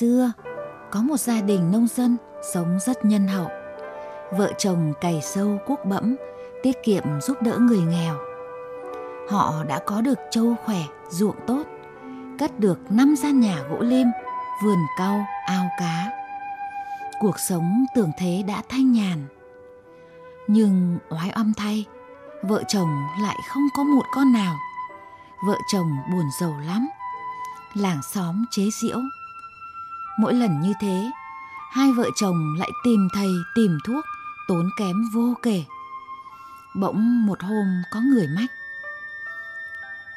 xưa, có một gia đình nông dân sống rất nhân hậu. Vợ chồng cày sâu cuốc bẫm, tiết kiệm giúp đỡ người nghèo. Họ đã có được trâu khỏe, ruộng tốt, cất được năm gian nhà gỗ lim, vườn cau, ao cá. Cuộc sống tưởng thế đã thanh nhàn. Nhưng oái oăm thay, vợ chồng lại không có một con nào. Vợ chồng buồn rầu lắm. Làng xóm chế giễu. Mỗi lần như thế, hai vợ chồng lại tìm thầy tìm thuốc tốn kém vô kể. Bỗng một hôm có người mách.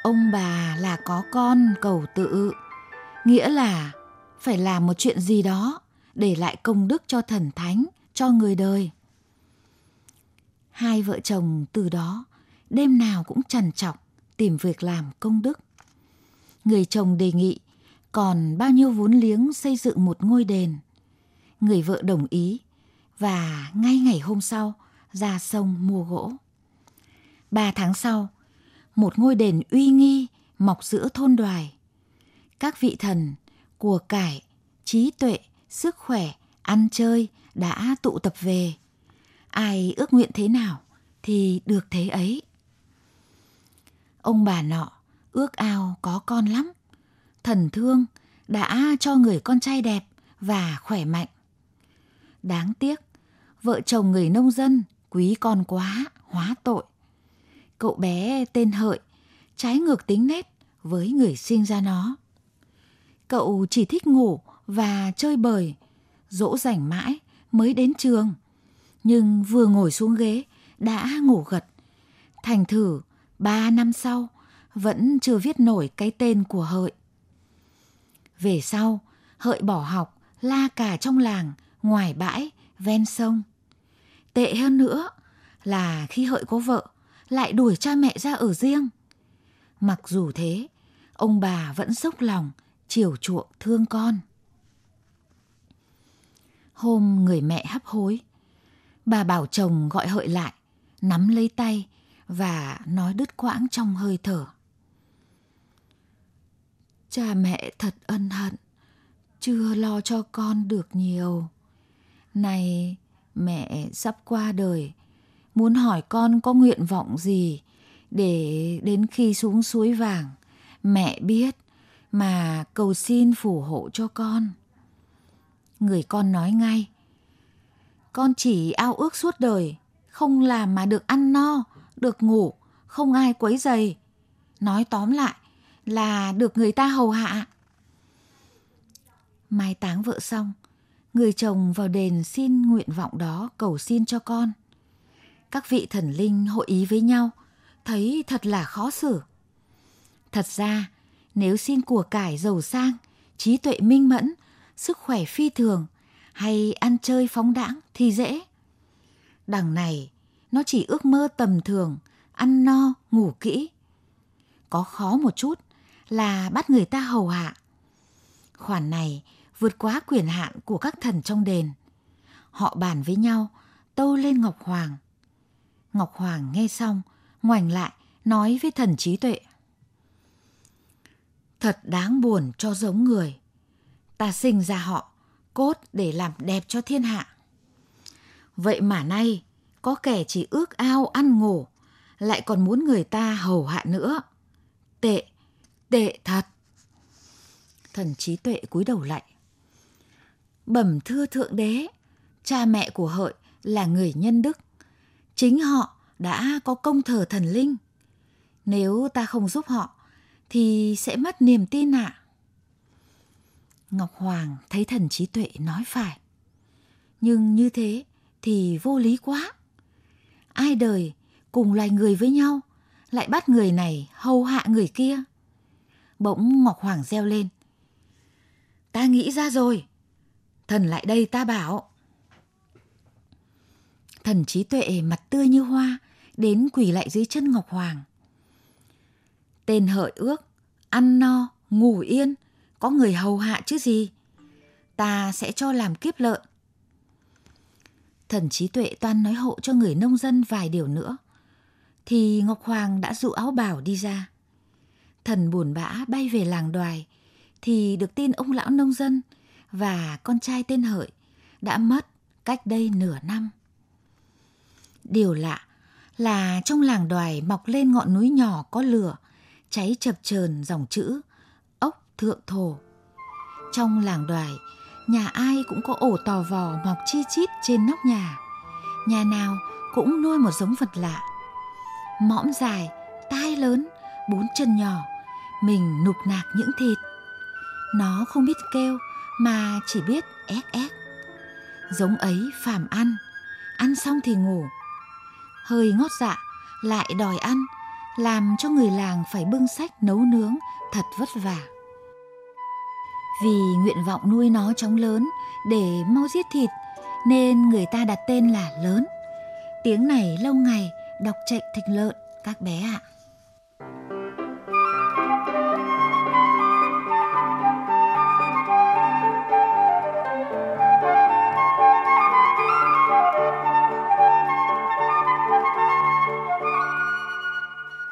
Ông bà là có con cầu tự, nghĩa là phải làm một chuyện gì đó để lại công đức cho thần thánh, cho người đời. Hai vợ chồng từ đó đêm nào cũng trằn trọc tìm việc làm công đức. Người chồng đề nghị còn bao nhiêu vốn liếng xây dựng một ngôi đền. Người vợ đồng ý và ngay ngày hôm sau ra sông mua gỗ. Ba tháng sau, một ngôi đền uy nghi mọc giữa thôn đoài. Các vị thần, của cải, trí tuệ, sức khỏe, ăn chơi đã tụ tập về. Ai ước nguyện thế nào thì được thế ấy. Ông bà nọ ước ao có con lắm. Thần thương đã cho người con trai đẹp và khỏe mạnh. Đáng tiếc, vợ chồng người nông dân quý con quá, hóa tội. Cậu bé tên Hợi, trái ngược tính nét với người sinh ra nó. Cậu chỉ thích ngủ và chơi bời, dỗ dành mãi mới đến trường. Nhưng vừa ngồi xuống ghế đã ngủ gật. Thành thử ba năm sau vẫn chưa viết nổi cái tên của Hợi. Về sau, Hợi bỏ học la cả trong làng, ngoài bãi, ven sông. Tệ hơn nữa là khi Hợi có vợ, lại đuổi cha mẹ ra ở riêng. Mặc dù thế, ông bà vẫn dốc lòng, chiều chuộng thương con. Hôm người mẹ hấp hối, bà bảo chồng gọi Hợi lại, nắm lấy tay và nói đứt quãng trong hơi thở. Cha mẹ thật ân hận, chưa lo cho con được nhiều. Này, mẹ sắp qua đời, muốn hỏi con có nguyện vọng gì để đến khi xuống suối vàng, mẹ biết mà cầu xin phù hộ cho con. Người con nói ngay, con chỉ ao ước suốt đời, không làm mà được ăn no, được ngủ, không ai quấy dày. Nói tóm lại là được người ta hầu hạ. Mai táng vợ xong, người chồng vào đền xin nguyện vọng đó cầu xin cho con. Các vị thần linh hội ý với nhau, thấy thật là khó xử. Thật ra, nếu xin của cải giàu sang, trí tuệ minh mẫn, sức khỏe phi thường hay ăn chơi phóng đãng thì dễ. Đằng này, nó chỉ ước mơ tầm thường, ăn no, ngủ kỹ. Có khó một chút là bắt người ta hầu hạ. Khoản này vượt quá quyền hạn của các thần trong đền. Họ bàn với nhau, tâu lên Ngọc Hoàng. Ngọc Hoàng nghe xong, ngoảnh lại, nói với thần trí tuệ. Thật đáng buồn cho giống người. Ta sinh ra họ, cốt để làm đẹp cho thiên hạ. Vậy mà nay, có kẻ chỉ ước ao ăn ngủ, lại còn muốn người ta hầu hạ nữa. Tệ, tệ thật. Thần trí tuệ cúi đầu lại. Bẩm thưa thượng đế, cha mẹ của hợi là người nhân đức. Chính họ đã có công thờ thần linh. Nếu ta không giúp họ, thì sẽ mất niềm tin ạ. À. Ngọc Hoàng thấy thần trí tuệ nói phải. Nhưng như thế thì vô lý quá. Ai đời cùng loài người với nhau lại bắt người này hầu hạ người kia. Bỗng Ngọc Hoàng reo lên. Ta nghĩ ra rồi. Thần lại đây ta bảo. Thần trí tuệ mặt tươi như hoa đến quỳ lại dưới chân Ngọc Hoàng. Tên hợi ước, ăn no, ngủ yên, có người hầu hạ chứ gì. Ta sẽ cho làm kiếp lợn. Thần trí tuệ toan nói hộ cho người nông dân vài điều nữa. Thì Ngọc Hoàng đã dụ áo bảo đi ra. Thần buồn bã bay về làng đoài, thì được tin ông lão nông dân và con trai tên Hợi đã mất cách đây nửa năm. Điều lạ là trong làng đoài mọc lên ngọn núi nhỏ có lửa, cháy chập chờn dòng chữ ốc thượng thổ. Trong làng đoài, nhà ai cũng có ổ tò vò mọc chi chít trên nóc nhà. Nhà nào cũng nuôi một giống vật lạ. Mõm dài, tai lớn, bốn chân nhỏ, mình nục nạc những thịt. Nó không biết kêu mà chỉ biết ép ép. Giống ấy phàm ăn, ăn xong thì ngủ. Hơi ngót dạ, lại đòi ăn, làm cho người làng phải bưng sách nấu nướng thật vất vả. Vì nguyện vọng nuôi nó chóng lớn để mau giết thịt nên người ta đặt tên là lớn. Tiếng này lâu ngày đọc chạy thịt lợn các bé ạ. À.